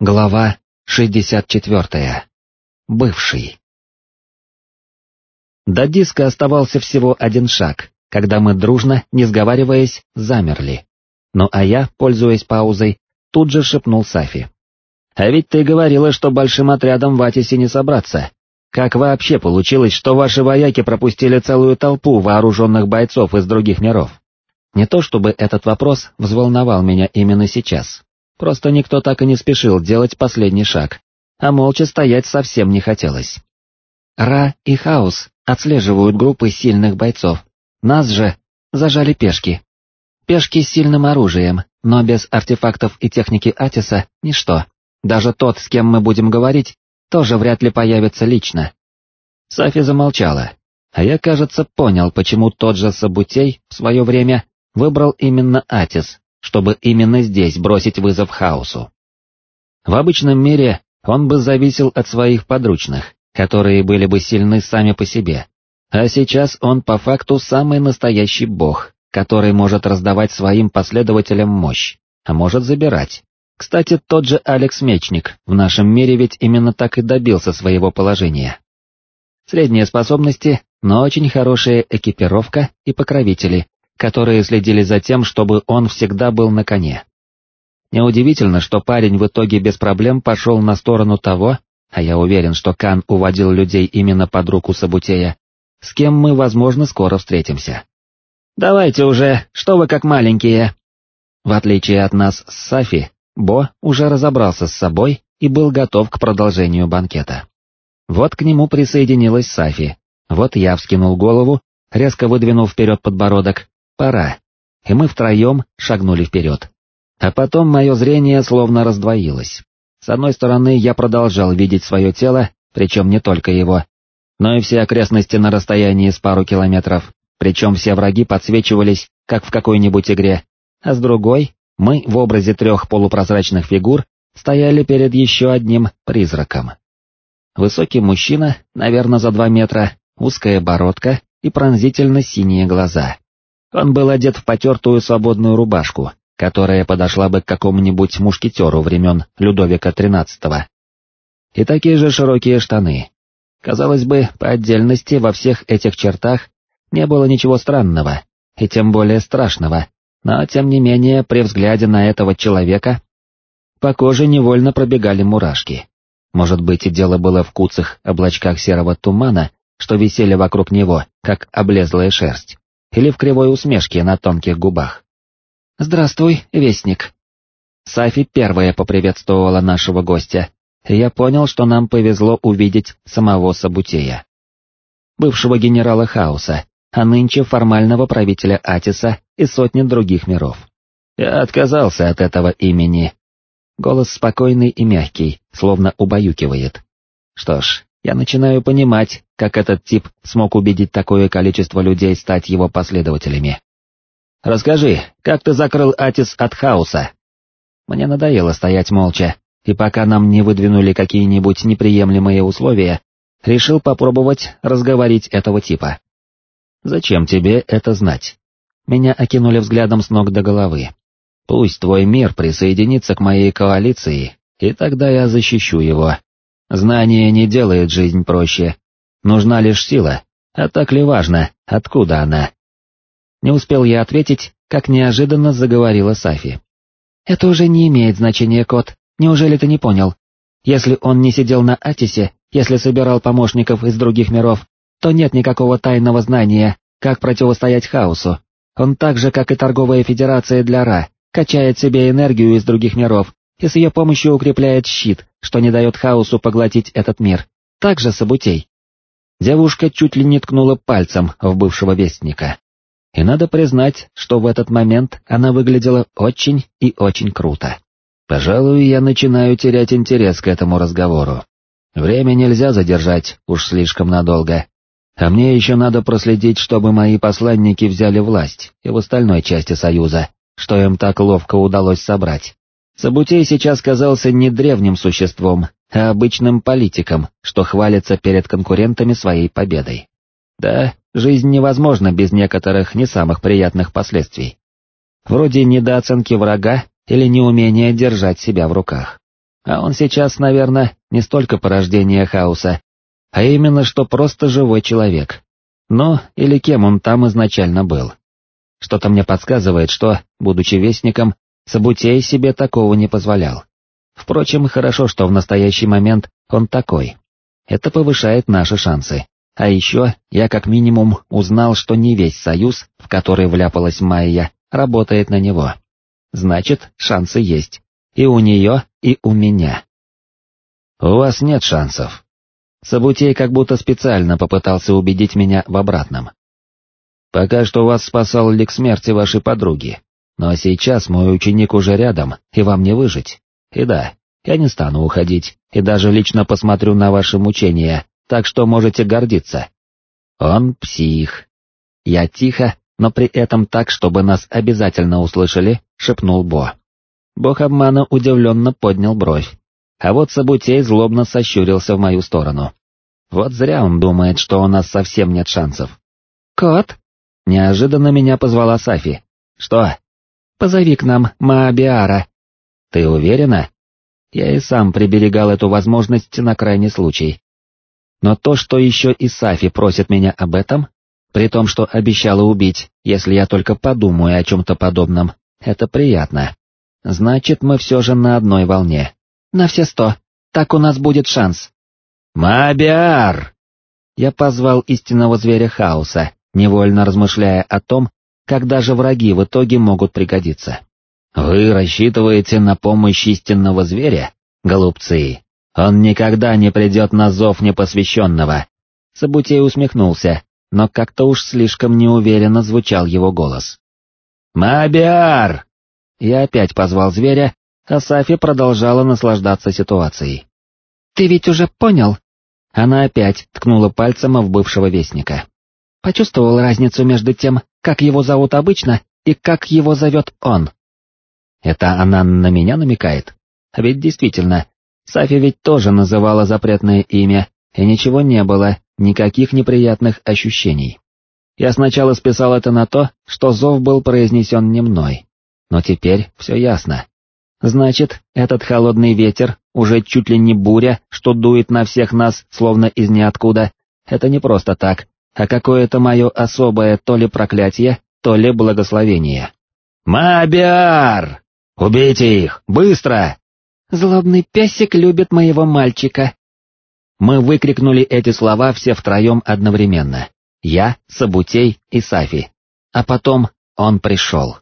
Глава 64. Бывший. До диска оставался всего один шаг, когда мы дружно, не сговариваясь, замерли. Ну а я, пользуясь паузой, тут же шепнул Сафи. «А ведь ты говорила, что большим отрядом в Атисе не собраться. Как вообще получилось, что ваши вояки пропустили целую толпу вооруженных бойцов из других миров?» Не то чтобы этот вопрос взволновал меня именно сейчас, Просто никто так и не спешил делать последний шаг, а молча стоять совсем не хотелось. Ра и Хаос отслеживают группы сильных бойцов, нас же зажали пешки. Пешки с сильным оружием, но без артефактов и техники Атиса — ничто. Даже тот, с кем мы будем говорить, тоже вряд ли появится лично. Сафи замолчала, а я, кажется, понял, почему тот же Сабутей в свое время выбрал именно Атис, чтобы именно здесь бросить вызов хаосу. В обычном мире он бы зависел от своих подручных, которые были бы сильны сами по себе, а сейчас он по факту самый настоящий бог, который может раздавать своим последователям мощь, а может забирать. Кстати, тот же Алекс Мечник в нашем мире ведь именно так и добился своего положения. Средние способности, но очень хорошая экипировка и покровители, которые следили за тем, чтобы он всегда был на коне. Неудивительно, что парень в итоге без проблем пошел на сторону того, а я уверен, что Кан уводил людей именно под руку Сабутея, с кем мы, возможно, скоро встретимся. «Давайте уже, что вы как маленькие!» В отличие от нас с Сафи, Бо уже разобрался с собой и был готов к продолжению банкета. Вот к нему присоединилась Сафи, вот я вскинул голову, резко выдвинув вперед подбородок, Пора. И мы втроем шагнули вперед. А потом мое зрение словно раздвоилось. С одной стороны, я продолжал видеть свое тело, причем не только его, но и все окрестности на расстоянии с пару километров, причем все враги подсвечивались, как в какой-нибудь игре, а с другой, мы в образе трех полупрозрачных фигур стояли перед еще одним призраком. Высокий мужчина, наверное, за два метра, узкая бородка и пронзительно синие глаза. Он был одет в потертую свободную рубашку, которая подошла бы к какому-нибудь мушкетеру времен Людовика XIII. И такие же широкие штаны. Казалось бы, по отдельности во всех этих чертах не было ничего странного, и тем более страшного, но тем не менее при взгляде на этого человека по коже невольно пробегали мурашки. Может быть, и дело было в куцах облачках серого тумана, что висели вокруг него, как облезлая шерсть или в кривой усмешке на тонких губах. «Здравствуй, Вестник». Сафи первая поприветствовала нашего гостя, и я понял, что нам повезло увидеть самого Сабутея. Бывшего генерала Хаоса, а нынче формального правителя Атиса и сотни других миров. Я отказался от этого имени. Голос спокойный и мягкий, словно убаюкивает. Что ж, я начинаю понимать, как этот тип смог убедить такое количество людей стать его последователями. «Расскажи, как ты закрыл Атис от хаоса?» Мне надоело стоять молча, и пока нам не выдвинули какие-нибудь неприемлемые условия, решил попробовать разговорить этого типа. «Зачем тебе это знать?» Меня окинули взглядом с ног до головы. «Пусть твой мир присоединится к моей коалиции, и тогда я защищу его, Знание не делает жизнь проще. Нужна лишь сила, а так ли важно, откуда она? Не успел я ответить, как неожиданно заговорила Сафи. «Это уже не имеет значения, кот, неужели ты не понял? Если он не сидел на Атисе, если собирал помощников из других миров, то нет никакого тайного знания, как противостоять хаосу. Он так же, как и торговая федерация для Ра, качает себе энергию из других миров, и с ее помощью укрепляет щит, что не дает хаосу поглотить этот мир. Так же Сабутей. Девушка чуть ли не ткнула пальцем в бывшего вестника. И надо признать, что в этот момент она выглядела очень и очень круто. Пожалуй, я начинаю терять интерес к этому разговору. Время нельзя задержать, уж слишком надолго. А мне еще надо проследить, чтобы мои посланники взяли власть и в остальной части Союза, что им так ловко удалось собрать. Сабутей сейчас казался не древним существом, а обычным политиком, что хвалится перед конкурентами своей победой. Да, жизнь невозможна без некоторых не самых приятных последствий. Вроде недооценки врага или неумения держать себя в руках. А он сейчас, наверное, не столько порождение хаоса, а именно что просто живой человек. Ну, или кем он там изначально был. Что-то мне подсказывает, что, будучи вестником, Сабутей себе такого не позволял. Впрочем, хорошо, что в настоящий момент он такой. Это повышает наши шансы. А еще я как минимум узнал, что не весь союз, в который вляпалась Майя, работает на него. Значит, шансы есть. И у нее, и у меня. У вас нет шансов. Сабутей как будто специально попытался убедить меня в обратном. Пока что вас спасал лик смерти вашей подруги, но сейчас мой ученик уже рядом, и вам не выжить. И да, я не стану уходить, и даже лично посмотрю на ваши мучения, так что можете гордиться. Он псих. Я тихо, но при этом так, чтобы нас обязательно услышали, шепнул Бо. Бог обмана удивленно поднял бровь, а вот Сабутей злобно сощурился в мою сторону. Вот зря он думает, что у нас совсем нет шансов. «Кот?» Неожиданно меня позвала Сафи. «Что?» «Позови к нам Маабиара». «Ты уверена?» Я и сам приберегал эту возможность на крайний случай. Но то, что еще и Сафи просит меня об этом, при том, что обещала убить, если я только подумаю о чем-то подобном, это приятно. Значит, мы все же на одной волне. На все сто. Так у нас будет шанс. Мабиар! Я позвал истинного зверя хаоса, невольно размышляя о том, когда же враги в итоге могут пригодиться. Вы рассчитываете на помощь истинного зверя, голубцы? Он никогда не придет на зов непосвященного. Сабутей усмехнулся, но как-то уж слишком неуверенно звучал его голос. «Мабиар!» Я опять позвал зверя, а Сафи продолжала наслаждаться ситуацией. «Ты ведь уже понял?» Она опять ткнула пальцем в бывшего вестника. Почувствовал разницу между тем, как его зовут обычно, и как его зовет он. Это она на меня намекает? А ведь действительно, Сафи ведь тоже называла запретное имя, и ничего не было, никаких неприятных ощущений. Я сначала списал это на то, что зов был произнесен не мной. Но теперь все ясно. Значит, этот холодный ветер, уже чуть ли не буря, что дует на всех нас, словно из ниоткуда, это не просто так, а какое-то мое особое то ли проклятие, то ли благословение. «Мабиар! Убейте их! Быстро!» «Злобный песик любит моего мальчика!» Мы выкрикнули эти слова все втроем одновременно. Я, Сабутей и Сафи. А потом он пришел.